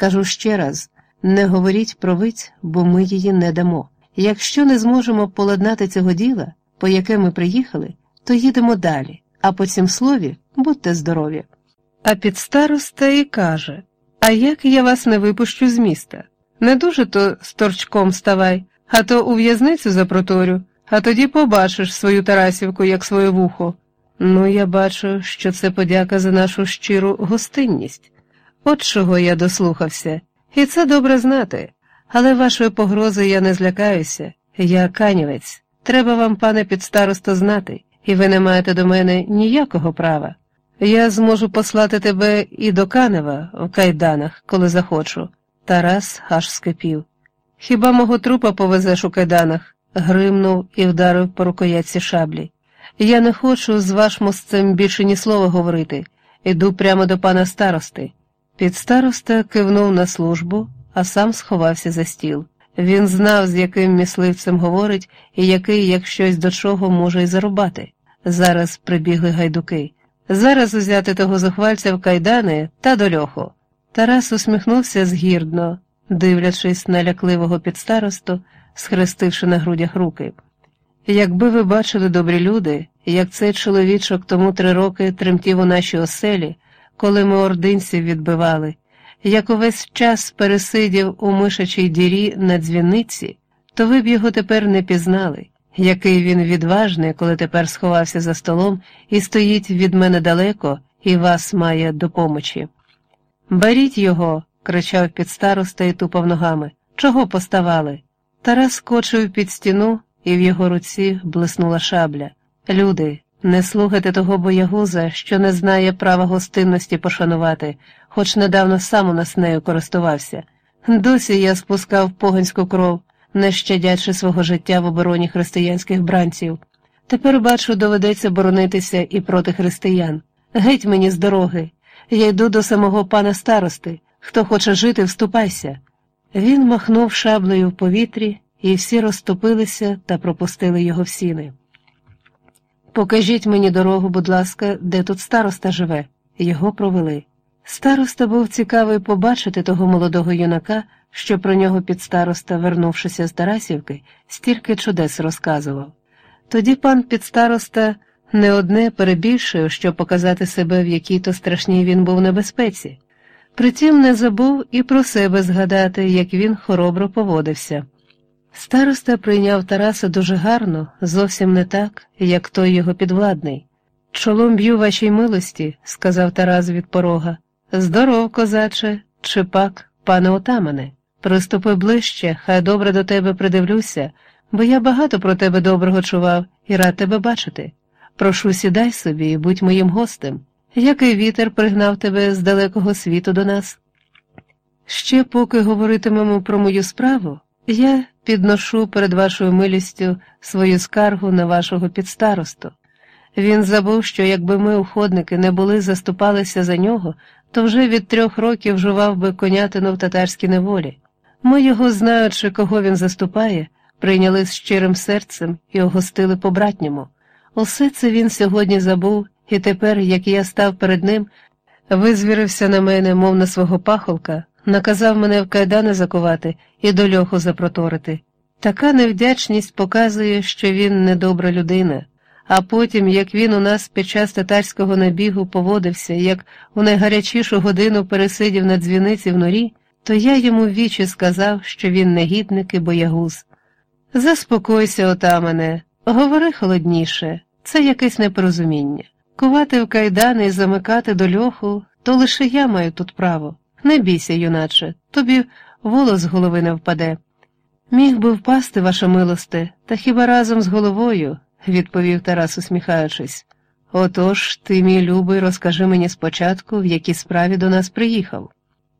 Кажу ще раз не говоріть про виць, бо ми її не дамо. Якщо не зможемо поладнати цього діла, по яке ми приїхали, то їдемо далі, а по цім слові будьте здорові. А підстароста і каже А як я вас не випущу з міста? Не дуже то з торчком ставай, а то у в'язницю запроторю, а тоді побачиш свою Тарасівку, як своє вухо. Ну, я бачу, що це подяка за нашу щиру гостинність. От чого я дослухався, і це добре знати. Але вашої погрози я не злякаюся, я канівець. Треба вам, пане підстаросто, знати, і ви не маєте до мене ніякого права. Я зможу послати тебе і до Канева в кайданах, коли захочу. Тарас аж скипів. Хіба мого трупа повезеш у кайданах? гримнув і вдарив по рукоятці шаблі. Я не хочу з вашим цим більше ні слова говорити. Іду прямо до пана старости. Підстароста кивнув на службу, а сам сховався за стіл. Він знав, з яким мисливцем говорить і який, як щось до чого, може й зарубати. Зараз прибігли гайдуки. Зараз узяти того зухвальця в кайдани та до льоху. Тарас усміхнувся згірдно, дивлячись на лякливого підстаросту, схрестивши на грудях руки. Якби ви бачили добрі люди, як цей чоловічок тому три роки тремтів у нашій оселі, коли ми ординців відбивали, як увесь час пересидів у мишачій дірі на дзвіниці, то ви б його тепер не пізнали, який він відважний, коли тепер сховався за столом і стоїть від мене далеко і вас має до помочі. Беріть його, кричав підстароста і тупав ногами. Чого поставали? Тарас скочив під стіну, і в його руці блиснула шабля. Люди, не слухайте того боягуза, що не знає права гостинності пошанувати, хоч недавно сам у нас нею користувався. Досі я спускав поганську кров, не щадячи свого життя в обороні християнських бранців. Тепер, бачу, доведеться боронитися і проти християн. Геть мені з дороги. Я йду до самого пана старости. Хто хоче жити, вступайся. Він махнув шаблею в повітрі, і всі розступилися та пропустили його в сіни. Покажіть мені дорогу, будь ласка, де тут староста живе. Його провели. Староста був цікавий побачити того молодого юнака, що про нього підстароста, вернувшися з Тарасівки, стільки чудес розказував. Тоді пан підстароста не одне перебільшив, щоб показати себе, в якій то страшній він був небезпеці. Притім не забув і про себе згадати, як він хоробро поводився. Староста прийняв Тараса дуже гарно, зовсім не так, як той його підвладний. Чолом б'ю вашій милості, сказав Тарас від порога. Здоров, козаче, чи пак, пане отамане, приступи ближче, хай добре до тебе придивлюся, бо я багато про тебе доброго чував і рад тебе бачити. Прошу, сідай собі і будь моїм гостем. Який вітер пригнав тебе з далекого світу до нас? Ще поки говоритимемо про мою справу, я підношу перед вашою милістю свою скаргу на вашого підстаросту. Він забув, що якби ми, уходники, не були заступалися за нього, то вже від трьох років жував би конятину в татарській неволі. Ми його, знаючи, кого він заступає, прийняли з щирим серцем і огостили по братньому. Усе це він сьогодні забув, і тепер, як я став перед ним, визвірився на мене, мов на свого пахолка, наказав мене в кайдани закувати і до льоху запроторити. Така невдячність показує, що він недобра людина. А потім, як він у нас під час татарського набігу поводився, як у найгарячішу годину пересидів на дзвіниці в норі, то я йому вічі сказав, що він негідник і боягуз. Заспокойся, отамане, говори холодніше, це якесь непорозуміння. Кувати в кайдани і замикати до льоху, то лише я маю тут право. Не бійся, юначе, тобі волос з голови не впаде. Міг би впасти, ваша милосте, та хіба разом з головою, відповів Тарас, усміхаючись. Отож, ти, мій любий, розкажи мені спочатку, в якій справі до нас приїхав.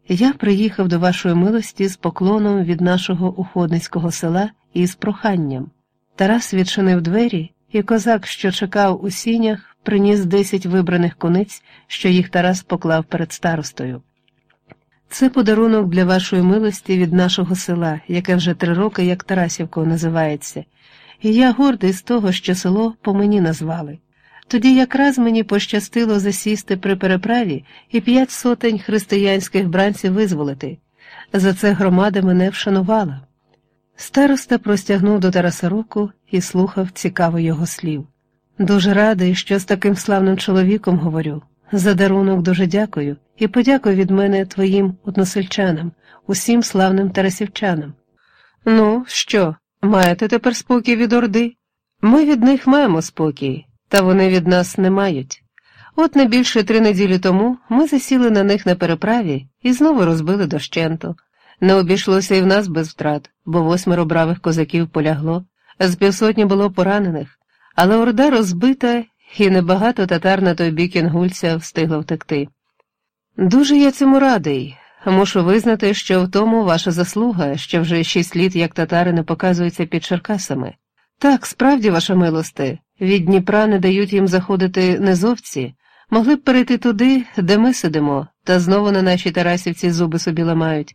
Я приїхав до вашої милості з поклоном від нашого уходницького села і з проханням. Тарас відчинив двері, і козак, що чекав у сінях, приніс десять вибраних куниць, що їх Тарас поклав перед старостою. Це подарунок для вашої милості від нашого села, яке вже три роки, як Тарасівкою називається, і я гордий з того, що село по мені назвали. Тоді якраз мені пощастило засісти при переправі і п'ять сотень християнських бранців визволити. За це громада мене вшанувала. Староста простягнув до Тараса руку і слухав цікаво його слів. Дуже радий, що з таким славним чоловіком говорю. За дарунок дуже дякую і подякую від мене твоїм односельчанам, усім славним тарасівчанам. Ну, що, маєте тепер спокій від Орди? Ми від них маємо спокій, та вони від нас не мають. От не більше три неділі тому ми засіли на них на переправі і знову розбили дощенту. Не обійшлося і в нас без втрат, бо восьмеро бравих козаків полягло, з півсотні було поранених, але орда розбита, і небагато татар на той бік Інгульця встигло втекти. Дуже я цьому радий. Мушу визнати, що в тому ваша заслуга, що вже шість літ як татари не показуються під Черкасами. Так, справді, ваша милосте, від Дніпра не дають їм заходити низовці, могли б перейти туди, де ми сидимо, та знову на нашій Тарасівці зуби собі ламають.